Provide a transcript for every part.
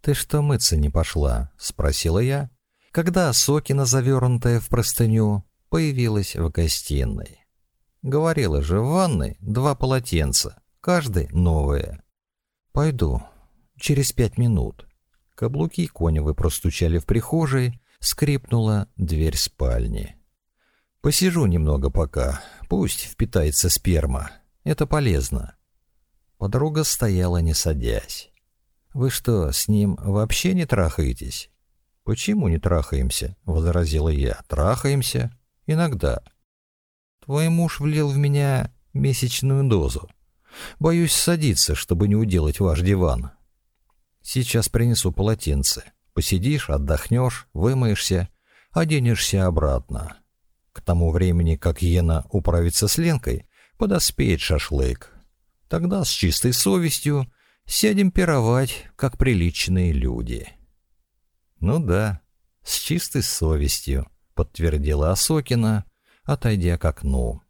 «Ты что мыться не пошла?» — спросила я, когда Сокина, завернутая в простыню, появилась в гостиной. Говорила же в ванной два полотенца, каждый новое. «Пойду. Через пять минут». Каблуки Коневы простучали в прихожей, скрипнула дверь спальни. «Посижу немного пока, пусть впитается сперма. Это полезно». Подруга стояла, не садясь. «Вы что, с ним вообще не трахаетесь?» «Почему не трахаемся?» — возразила я. «Трахаемся. Иногда». «Твой муж влил в меня месячную дозу. Боюсь садиться, чтобы не уделать ваш диван. Сейчас принесу полотенце. Посидишь, отдохнешь, вымоешься, оденешься обратно. К тому времени, как Ена управится с Ленкой, подоспеет шашлык. Тогда с чистой совестью сядем пировать, как приличные люди. Ну да, с чистой совестью, подтвердила Осокина, отойдя к окну.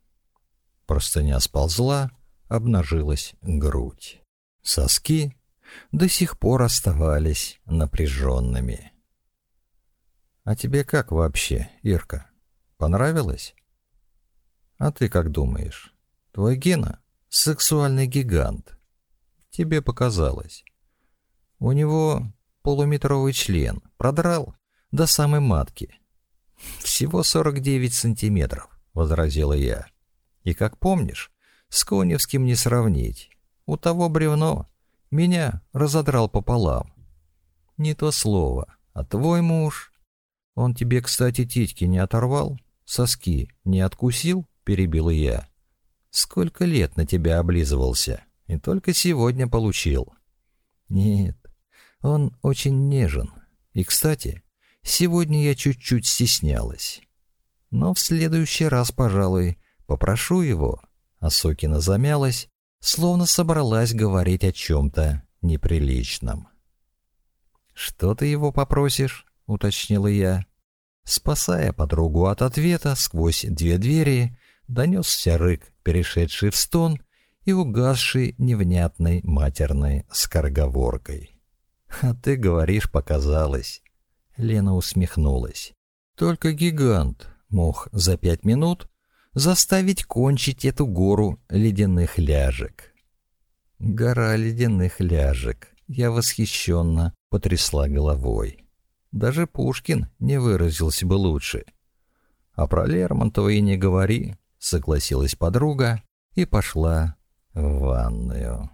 Простыня сползла, обнажилась грудь. Соски до сих пор оставались напряженными. «А тебе как вообще, Ирка? Понравилось?» «А ты как думаешь? Твой Гена — сексуальный гигант. Тебе показалось. У него полуметровый член, продрал до самой матки. Всего 49 сантиметров», — возразила я. «И как помнишь, с Коневским не сравнить. У того бревно меня разодрал пополам. Не то слово. А твой муж? Он тебе, кстати, титьки не оторвал? Соски не откусил? Перебил я. Сколько лет на тебя облизывался? И только сегодня получил. Нет, он очень нежен. И, кстати, сегодня я чуть-чуть стеснялась. Но в следующий раз, пожалуй, попрошу его. А Сокина замялась, словно собралась говорить о чем-то неприличном. «Что ты его попросишь?» — уточнила я. Спасая подругу от ответа, сквозь две двери донесся рык, перешедший в стон и угасший невнятной матерной скороговоркой. «А ты говоришь, показалось». Лена усмехнулась. «Только гигант мог за пять минут заставить кончить эту гору ледяных ляжек. Гора ледяных ляжек. Я восхищенно потрясла головой. Даже Пушкин не выразился бы лучше. А про Лермонтова и не говори, согласилась подруга и пошла в ванную.